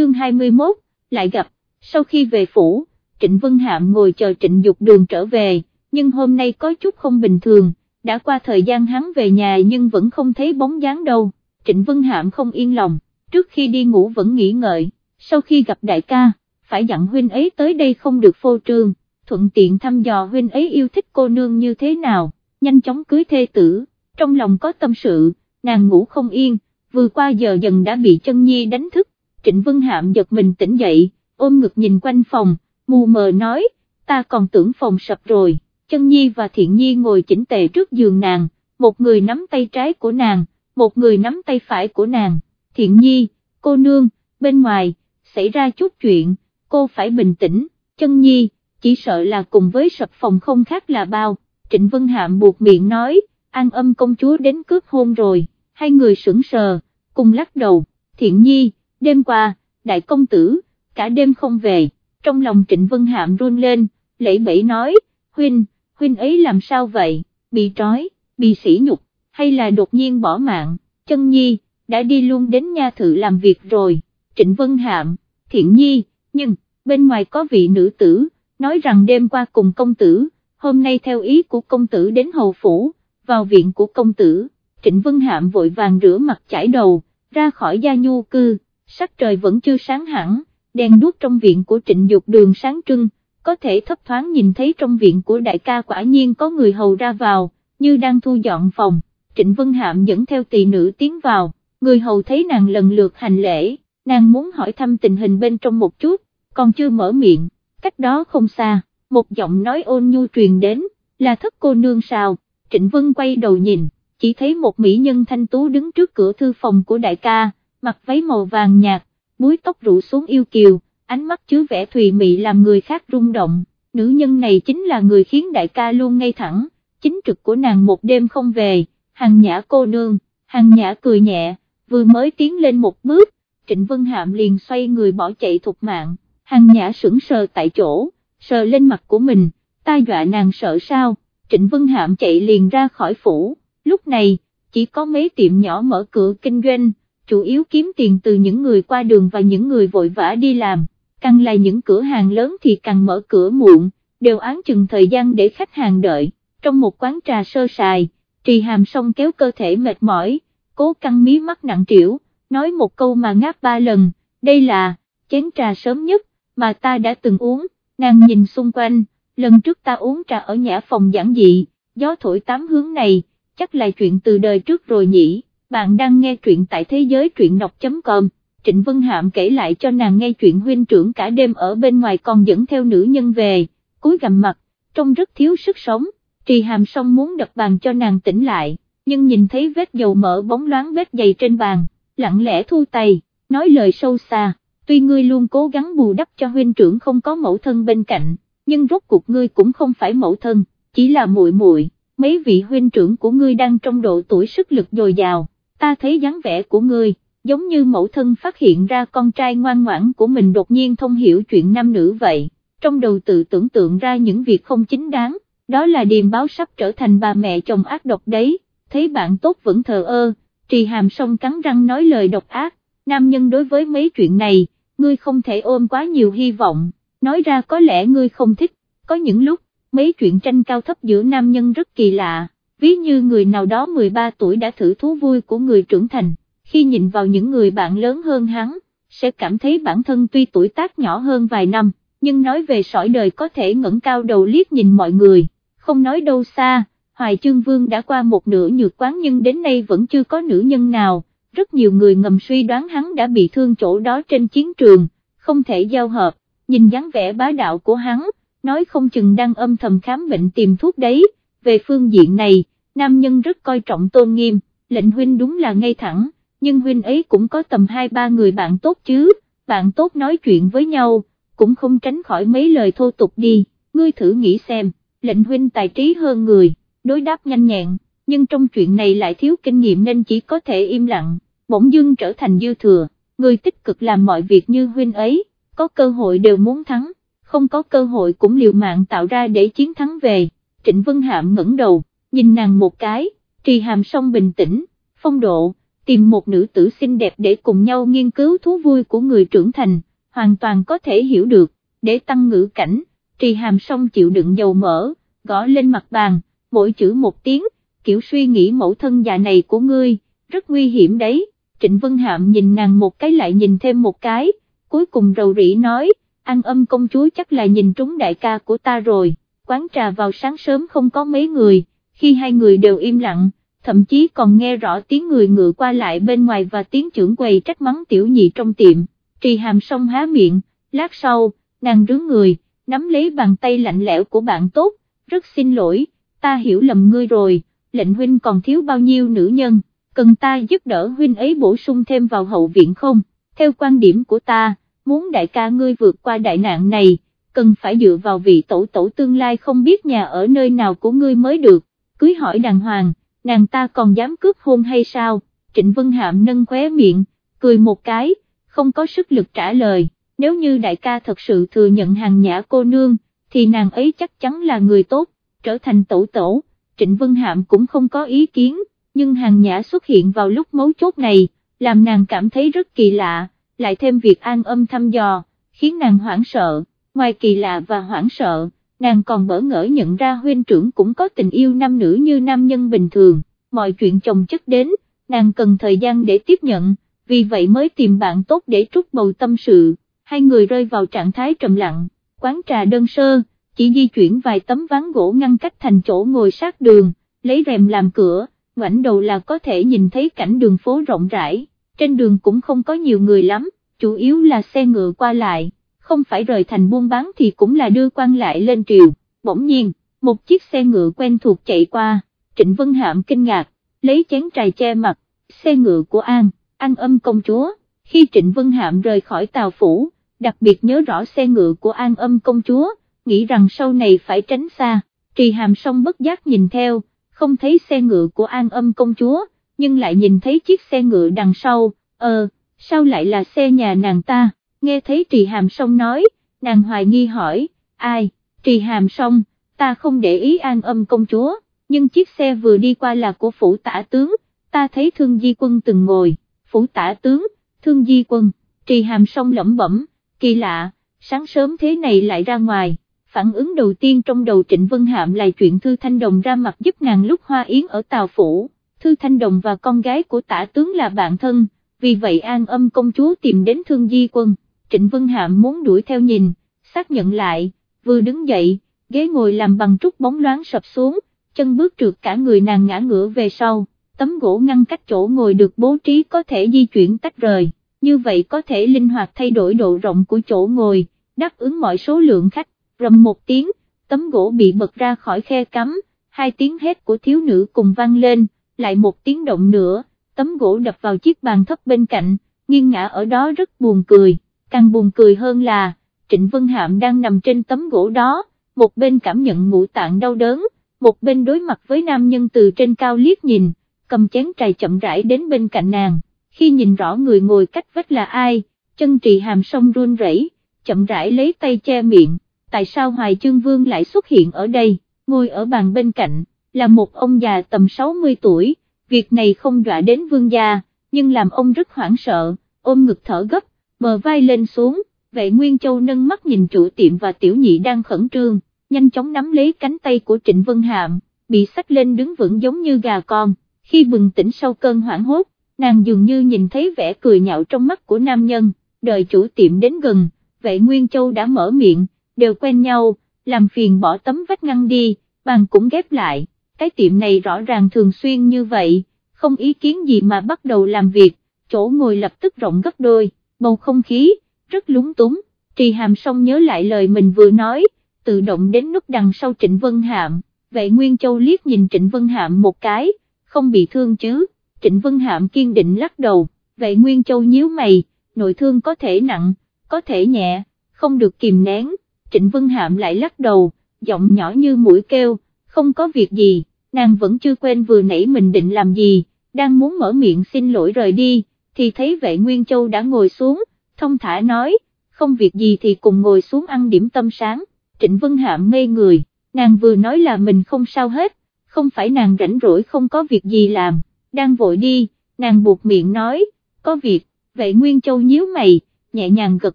chương 21, lại gặp, sau khi về phủ, Trịnh Vân Hạm ngồi chờ Trịnh Dục Đường trở về, nhưng hôm nay có chút không bình thường, đã qua thời gian hắn về nhà nhưng vẫn không thấy bóng dáng đâu, Trịnh Vân Hạm không yên lòng, trước khi đi ngủ vẫn nghĩ ngợi, sau khi gặp đại ca, phải dặn huynh ấy tới đây không được phô trương, thuận tiện thăm dò huynh ấy yêu thích cô nương như thế nào, nhanh chóng cưới thê tử, trong lòng có tâm sự, nàng ngủ không yên, vừa qua giờ dần đã bị chân nhi đánh thức, Trịnh Vân Hạm giật mình tỉnh dậy, ôm ngực nhìn quanh phòng, mù mờ nói, ta còn tưởng phòng sập rồi, chân nhi và thiện nhi ngồi chỉnh tề trước giường nàng, một người nắm tay trái của nàng, một người nắm tay phải của nàng, thiện nhi, cô nương, bên ngoài, xảy ra chút chuyện, cô phải bình tĩnh, chân nhi, chỉ sợ là cùng với sập phòng không khác là bao, Trịnh Vân Hạm buộc miệng nói, an âm công chúa đến cướp hôn rồi, hai người sững sờ, cùng lắc đầu, thiện nhi, đêm qua, đại công tử, cả đêm không về, trong lòng Trịnh Vân Hạm run lên, lẫy bẫy nói, huynh, huynh ấy làm sao vậy, bị trói, bị sỉ nhục, hay là đột nhiên bỏ mạng, chân nhi, đã đi luôn đến nha thự làm việc rồi, Trịnh Vân Hạm, thiện nhi, nhưng, bên ngoài có vị nữ tử, nói rằng đêm qua cùng công tử, hôm nay theo ý của công tử đến hầu phủ, vào viện của công tử, Trịnh Vân Hạm vội vàng rửa mặt chải đầu, ra khỏi gia nhu cư, sắc trời vẫn chưa sáng hẳn, đèn đuốc trong viện của trịnh dục đường sáng trưng, có thể thấp thoáng nhìn thấy trong viện của đại ca quả nhiên có người hầu ra vào, như đang thu dọn phòng, trịnh Vân Hạm dẫn theo tỳ nữ tiến vào, người hầu thấy nàng lần lượt hành lễ, nàng muốn hỏi thăm tình hình bên trong một chút, còn chưa mở miệng, cách đó không xa, một giọng nói ôn nhu truyền đến, là thất cô nương sao, Trịnh Vân quay đầu nhìn, chỉ thấy một mỹ nhân thanh tú đứng trước cửa thư phòng của đại ca, mặc váy màu vàng nhạt, búi tóc rủ xuống yêu kiều, ánh mắt chứa vẻ thùy mị làm người khác rung động, nữ nhân này chính là người khiến đại ca luôn ngay thẳng, chính trực của nàng một đêm không về, hàng nhã cô nương, hàng nhã cười nhẹ, vừa mới tiến lên một bước, Trịnh Vân Hạm liền xoay người bỏ chạy thục mạng, hàng nhã sững sờ tại chỗ, sờ lên mặt của mình, ta dọa nàng sợ sao, Trịnh Vân Hạm chạy liền ra khỏi phủ, lúc này, chỉ có mấy tiệm nhỏ mở cửa kinh doanh, chủ yếu kiếm tiền từ những người qua đường và những người vội vã đi làm, càng là những cửa hàng lớn thì càng mở cửa muộn, đều án chừng thời gian để khách hàng đợi, trong một quán trà sơ sài, trì hàm xong kéo cơ thể mệt mỏi, cố căng mí mắt nặng trĩu, nói một câu mà ngáp ba lần, đây là, chén trà sớm nhất, mà ta đã từng uống, nàng nhìn xung quanh, lần trước ta uống trà ở nhã phòng giảng dị, gió thổi tám hướng này, chắc là chuyện từ đời trước rồi nhỉ, bạn đang nghe truyện tại thế giới truyện đọc.com. Trịnh Vân Hạm kể lại cho nàng nghe chuyện huynh trưởng cả đêm ở bên ngoài còn dẫn theo nữ nhân về, cúi gằm mặt, trông rất thiếu sức sống, trì hàm xong muốn đập bàn cho nàng tỉnh lại, nhưng nhìn thấy vết dầu mỡ bóng loáng vết dày trên bàn, lặng lẽ thu tay, nói lời sâu xa, tuy ngươi luôn cố gắng bù đắp cho huynh trưởng không có mẫu thân bên cạnh, nhưng rốt cuộc ngươi cũng không phải mẫu thân, chỉ là muội muội. mấy vị huynh trưởng của ngươi đang trong độ tuổi sức lực dồi dào, ta thấy dáng vẻ của ngươi, giống như mẫu thân phát hiện ra con trai ngoan ngoãn của mình đột nhiên thông hiểu chuyện nam nữ vậy, trong đầu tự tưởng tượng ra những việc không chính đáng, đó là điềm báo sắp trở thành bà mẹ chồng ác độc đấy, thấy bạn tốt vẫn thờ ơ, trì hàm xong cắn răng nói lời độc ác, nam nhân đối với mấy chuyện này, ngươi không thể ôm quá nhiều hy vọng, nói ra có lẽ ngươi không thích, có những lúc, mấy chuyện tranh cao thấp giữa nam nhân rất kỳ lạ, ví như người nào đó 13 tuổi đã thử thú vui của người trưởng thành, khi nhìn vào những người bạn lớn hơn hắn, sẽ cảm thấy bản thân tuy tuổi tác nhỏ hơn vài năm, nhưng nói về sỏi đời có thể ngẩng cao đầu liếc nhìn mọi người, không nói đâu xa, Hoài Chương Vương đã qua một nửa nhược quán nhưng đến nay vẫn chưa có nữ nhân nào, rất nhiều người ngầm suy đoán hắn đã bị thương chỗ đó trên chiến trường, không thể giao hợp, nhìn dáng vẻ bá đạo của hắn, nói không chừng đang âm thầm khám bệnh tìm thuốc đấy, về phương diện này, nam nhân rất coi trọng tôn nghiêm, lệnh huynh đúng là ngay thẳng, nhưng huynh ấy cũng có tầm hai ba người bạn tốt chứ, bạn tốt nói chuyện với nhau, cũng không tránh khỏi mấy lời thô tục đi, ngươi thử nghĩ xem, lệnh huynh tài trí hơn người, đối đáp nhanh nhẹn, nhưng trong chuyện này lại thiếu kinh nghiệm nên chỉ có thể im lặng, bỗng dưng trở thành dư thừa, người tích cực làm mọi việc như huynh ấy, có cơ hội đều muốn thắng, không có cơ hội cũng liều mạng tạo ra để chiến thắng về, Trịnh Vân Hạm ngẩng đầu, nhìn nàng một cái, trì hàm song bình tĩnh, phong độ, tìm một nữ tử xinh đẹp để cùng nhau nghiên cứu thú vui của người trưởng thành, hoàn toàn có thể hiểu được, để tăng ngữ cảnh, trì hàm song chịu đựng dầu mỡ, gõ lên mặt bàn, mỗi chữ một tiếng, kiểu suy nghĩ mẫu thân già này của ngươi, rất nguy hiểm đấy, Trịnh Vân Hạm nhìn nàng một cái lại nhìn thêm một cái, cuối cùng rầu rĩ nói, an âm công chúa chắc là nhìn trúng đại ca của ta rồi, quán trà vào sáng sớm không có mấy người, khi hai người đều im lặng, thậm chí còn nghe rõ tiếng người ngựa qua lại bên ngoài và tiếng trưởng quầy trách mắng tiểu nhị trong tiệm, trì hàm xong há miệng, lát sau, nàng rướng người, nắm lấy bàn tay lạnh lẽo của bạn tốt, rất xin lỗi, ta hiểu lầm ngươi rồi, lệnh huynh còn thiếu bao nhiêu nữ nhân, cần ta giúp đỡ huynh ấy bổ sung thêm vào hậu viện không, theo quan điểm của ta, muốn đại ca ngươi vượt qua đại nạn này, cần phải dựa vào vị tổ tổ tương lai không biết nhà ở nơi nào của ngươi mới được, cưới hỏi đàng hoàng, nàng ta còn dám cướp hôn hay sao, Trịnh Vân Hạm nâng khóe miệng, cười một cái, không có sức lực trả lời, nếu như đại ca thật sự thừa nhận hàng nhã cô nương, thì nàng ấy chắc chắn là người tốt, trở thành tổ tổ, Trịnh Vân Hạm cũng không có ý kiến, nhưng hàng nhã xuất hiện vào lúc mấu chốt này, làm nàng cảm thấy rất kỳ lạ, lại thêm việc an âm thăm dò, khiến nàng hoảng sợ, ngoài kỳ lạ và hoảng sợ, nàng còn bỡ ngỡ nhận ra huynh trưởng cũng có tình yêu nam nữ như nam nhân bình thường, mọi chuyện chồng chất đến, nàng cần thời gian để tiếp nhận, vì vậy mới tìm bạn tốt để trút bầu tâm sự, hai người rơi vào trạng thái trầm lặng, quán trà đơn sơ, chỉ di chuyển vài tấm ván gỗ ngăn cách thành chỗ ngồi sát đường, lấy rèm làm cửa, ngoảnh đầu là có thể nhìn thấy cảnh đường phố rộng rãi, trên đường cũng không có nhiều người lắm, chủ yếu là xe ngựa qua lại, không phải rời thành buôn bán thì cũng là đưa quan lại lên triều, bỗng nhiên, một chiếc xe ngựa quen thuộc chạy qua, Trịnh Vân Hạm kinh ngạc, lấy chén trài che mặt, xe ngựa của An, An âm công chúa, khi Trịnh Vân Hạm rời khỏi Tàu Phủ, đặc biệt nhớ rõ xe ngựa của An âm công chúa, nghĩ rằng sau này phải tránh xa, trì hàm song bất giác nhìn theo, không thấy xe ngựa của An âm công chúa, nhưng lại nhìn thấy chiếc xe ngựa đằng sau, ờ, sao lại là xe nhà nàng ta, nghe thấy trì hàm song nói, nàng hoài nghi hỏi, ai, trì hàm song, ta không để ý An âm công chúa, nhưng chiếc xe vừa đi qua là của phủ tả tướng, ta thấy thương di quân từng ngồi, phủ tả tướng, thương di quân, trì hàm song lẩm bẩm, kỳ lạ, sáng sớm thế này lại ra ngoài. Phản ứng đầu tiên trong đầu Trịnh Vân Hạm là chuyện Thư Thanh Đồng ra mặt giúp nàng lúc Hoa Yến ở Tàu Phủ, Thư Thanh Đồng và con gái của tả tướng là bạn thân, vì vậy an âm công chúa tìm đến Thương Di Quân, Trịnh Vân Hạm muốn đuổi theo nhìn, xác nhận lại, vừa đứng dậy, ghế ngồi làm bằng trúc bóng loáng sập xuống, chân bước trượt cả người nàng ngã ngửa về sau, tấm gỗ ngăn cách chỗ ngồi được bố trí có thể di chuyển tách rời, như vậy có thể linh hoạt thay đổi độ rộng của chỗ ngồi, đáp ứng mọi số lượng khách rầm một tiếng, tấm gỗ bị bật ra khỏi khe cắm, hai tiếng hét của thiếu nữ cùng vang lên, lại một tiếng động nữa, tấm gỗ đập vào chiếc bàn thấp bên cạnh, nghiêng ngã ở đó rất buồn cười, càng buồn cười hơn là, Trịnh Vân Hạm đang nằm trên tấm gỗ đó, một bên cảm nhận ngũ tạng đau đớn, một bên đối mặt với nam nhân từ trên cao liếc nhìn, cầm chén trà chậm rãi đến bên cạnh nàng, khi nhìn rõ người ngồi cách vách là ai, chân trì hàm sông run rẩy, chậm rãi lấy tay che miệng tại sao Hoài Chương Vương lại xuất hiện ở đây, ngồi ở bàn bên cạnh, là một ông già tầm 60 tuổi, việc này không dọa đến vương gia, nhưng làm ông rất hoảng sợ, ôm ngực thở gấp, bờ vai lên xuống, vệ Nguyên Châu nâng mắt nhìn chủ tiệm và tiểu nhị đang khẩn trương, nhanh chóng nắm lấy cánh tay của Trịnh Vân Hạm, bị sách lên đứng vững giống như gà con, khi bừng tỉnh sau cơn hoảng hốt, nàng dường như nhìn thấy vẻ cười nhạo trong mắt của nam nhân, đợi chủ tiệm đến gần, vệ Nguyên Châu đã mở miệng, đều quen nhau, làm phiền bỏ tấm vách ngăn đi, bàn cũng ghép lại, cái tiệm này rõ ràng thường xuyên như vậy, không ý kiến gì mà bắt đầu làm việc, chỗ ngồi lập tức rộng gấp đôi, bầu không khí, rất lúng túng, trì hàm xong nhớ lại lời mình vừa nói, tự động đến nút đằng sau Trịnh Vân Hạm, vậy Nguyên Châu liếc nhìn Trịnh Vân Hạm một cái, không bị thương chứ, Trịnh Vân Hạm kiên định lắc đầu, vậy Nguyên Châu nhíu mày, nội thương có thể nặng, có thể nhẹ, không được kìm nén, Trịnh Vân Hạm lại lắc đầu, giọng nhỏ như mũi kêu, không có việc gì, nàng vẫn chưa quên vừa nãy mình định làm gì, đang muốn mở miệng xin lỗi rời đi, thì thấy vệ Nguyên Châu đã ngồi xuống, thông thả nói, không việc gì thì cùng ngồi xuống ăn điểm tâm sáng, Trịnh Vân Hạm ngây người, nàng vừa nói là mình không sao hết, không phải nàng rảnh rỗi không có việc gì làm, đang vội đi, nàng buộc miệng nói, có việc, vệ Nguyên Châu nhíu mày, nhẹ nhàng gật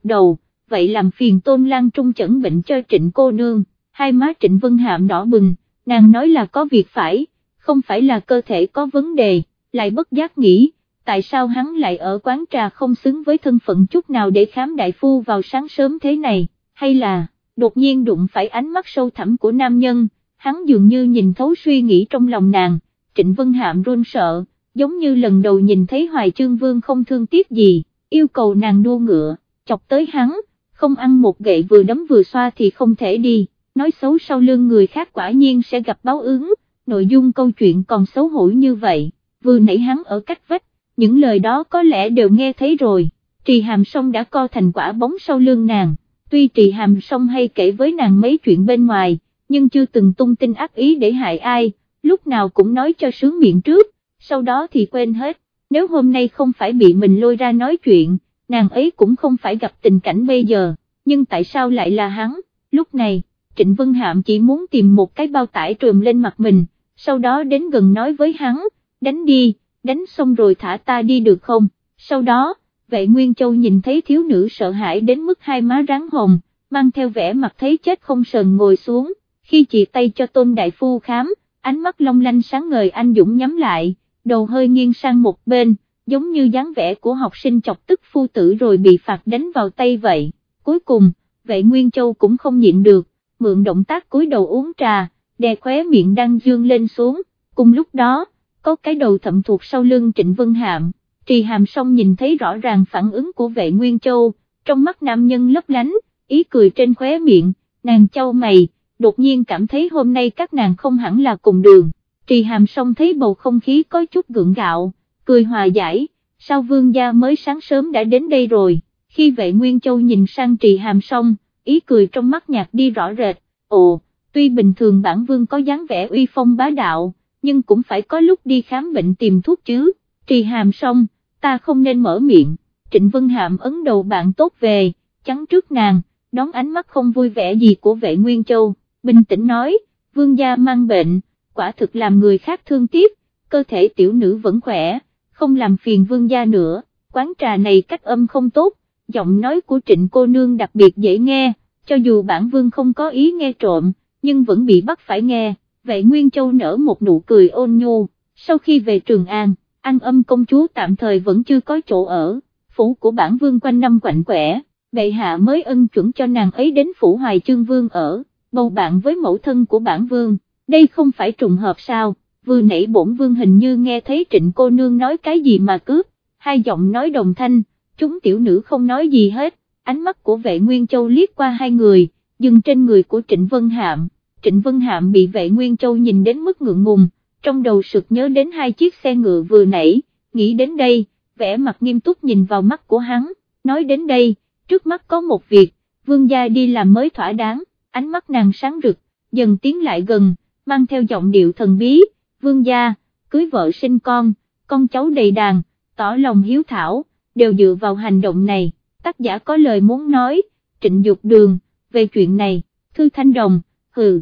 đầu, vậy làm phiền Tôn Lan Trung chẩn bệnh cho trịnh cô nương, hai má trịnh Vân Hạm đỏ bừng, nàng nói là có việc phải, không phải là cơ thể có vấn đề, lại bất giác nghĩ, tại sao hắn lại ở quán trà không xứng với thân phận chút nào để khám đại phu vào sáng sớm thế này, hay là, đột nhiên đụng phải ánh mắt sâu thẳm của nam nhân, hắn dường như nhìn thấu suy nghĩ trong lòng nàng, Trịnh Vân Hạm run sợ, giống như lần đầu nhìn thấy Hoài trương Vương không thương tiếc gì, yêu cầu nàng đua ngựa, chọc tới hắn, không ăn một gậy vừa đấm vừa xoa thì không thể đi, nói xấu sau lưng người khác quả nhiên sẽ gặp báo ứng, nội dung câu chuyện còn xấu hổ như vậy, vừa nãy hắn ở cách vách, những lời đó có lẽ đều nghe thấy rồi, trì hàm sông đã co thành quả bóng sau lưng nàng, tuy trì hàm sông hay kể với nàng mấy chuyện bên ngoài, nhưng chưa từng tung tin ác ý để hại ai, lúc nào cũng nói cho sướng miệng trước, sau đó thì quên hết, nếu hôm nay không phải bị mình lôi ra nói chuyện, nàng ấy cũng không phải gặp tình cảnh bây giờ, nhưng tại sao lại là hắn, lúc này, Trịnh Vân Hạm chỉ muốn tìm một cái bao tải trùm lên mặt mình, sau đó đến gần nói với hắn, đánh đi, đánh xong rồi thả ta đi được không, sau đó, vệ Nguyên Châu nhìn thấy thiếu nữ sợ hãi đến mức hai má rắn hồng, mang theo vẻ mặt thấy chết không sờn ngồi xuống, khi chị tay cho Tôn Đại Phu khám, ánh mắt long lanh sáng ngời anh Dũng nhắm lại, đầu hơi nghiêng sang một bên, giống như dáng vẻ của học sinh chọc tức phu tử rồi bị phạt đánh vào tay vậy, cuối cùng, vệ Nguyên Châu cũng không nhịn được, mượn động tác cúi đầu uống trà, đè khóe miệng đang dương lên xuống, cùng lúc đó, có cái đầu thậm thuộc sau lưng Trịnh Vân Hạm, trì hàm song nhìn thấy rõ ràng phản ứng của vệ Nguyên Châu, trong mắt nam nhân lấp lánh, ý cười trên khóe miệng, nàng châu mày, đột nhiên cảm thấy hôm nay các nàng không hẳn là cùng đường, trì hàm song thấy bầu không khí có chút gượng gạo, cười hòa giải, sao vương gia mới sáng sớm đã đến đây rồi, khi vệ Nguyên Châu nhìn sang trì hàm song, ý cười trong mắt nhạt đi rõ rệt, ồ, tuy bình thường bản vương có dáng vẻ uy phong bá đạo, nhưng cũng phải có lúc đi khám bệnh tìm thuốc chứ, trì hàm xong, ta không nên mở miệng, Trịnh Vân Hạm ấn đầu bạn tốt về, chắn trước nàng, đón ánh mắt không vui vẻ gì của vệ Nguyên Châu, bình tĩnh nói, vương gia mang bệnh, quả thực làm người khác thương tiếc, cơ thể tiểu nữ vẫn khỏe, không làm phiền vương gia nữa, quán trà này cách âm không tốt, giọng nói của trịnh cô nương đặc biệt dễ nghe, cho dù bản vương không có ý nghe trộm, nhưng vẫn bị bắt phải nghe, vệ Nguyên Châu nở một nụ cười ôn nhu, sau khi về Trường An, an âm công chúa tạm thời vẫn chưa có chỗ ở, phủ của bản vương quanh năm quạnh quẻ, bệ hạ mới ân chuẩn cho nàng ấy đến phủ hoài chương vương ở, bầu bạn với mẫu thân của bản vương, đây không phải trùng hợp sao, vừa nãy bổn vương hình như nghe thấy trịnh cô nương nói cái gì mà cướp, hai giọng nói đồng thanh, chúng tiểu nữ không nói gì hết, ánh mắt của vệ Nguyên Châu liếc qua hai người, dừng trên người của Trịnh Vân Hạm, Trịnh Vân Hạm bị vệ Nguyên Châu nhìn đến mức ngượng ngùng, trong đầu sực nhớ đến hai chiếc xe ngựa vừa nãy, nghĩ đến đây, vẻ mặt nghiêm túc nhìn vào mắt của hắn, nói đến đây, trước mắt có một việc, vương gia đi làm mới thỏa đáng, ánh mắt nàng sáng rực, dần tiến lại gần, mang theo giọng điệu thần bí, vương gia, cưới vợ sinh con, con cháu đầy đàn, tỏ lòng hiếu thảo, đều dựa vào hành động này, tác giả có lời muốn nói, trịnh dục đường, về chuyện này, thư thanh đồng, hừ,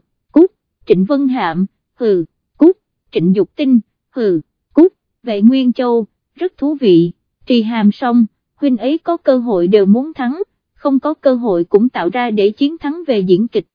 trịnh vân hạm, hừ, cút, trịnh dục tinh, hừ, cút, vệ nguyên châu, rất thú vị, trì hàm xong, huynh ấy có cơ hội đều muốn thắng, không có cơ hội cũng tạo ra để chiến thắng về diễn kịch,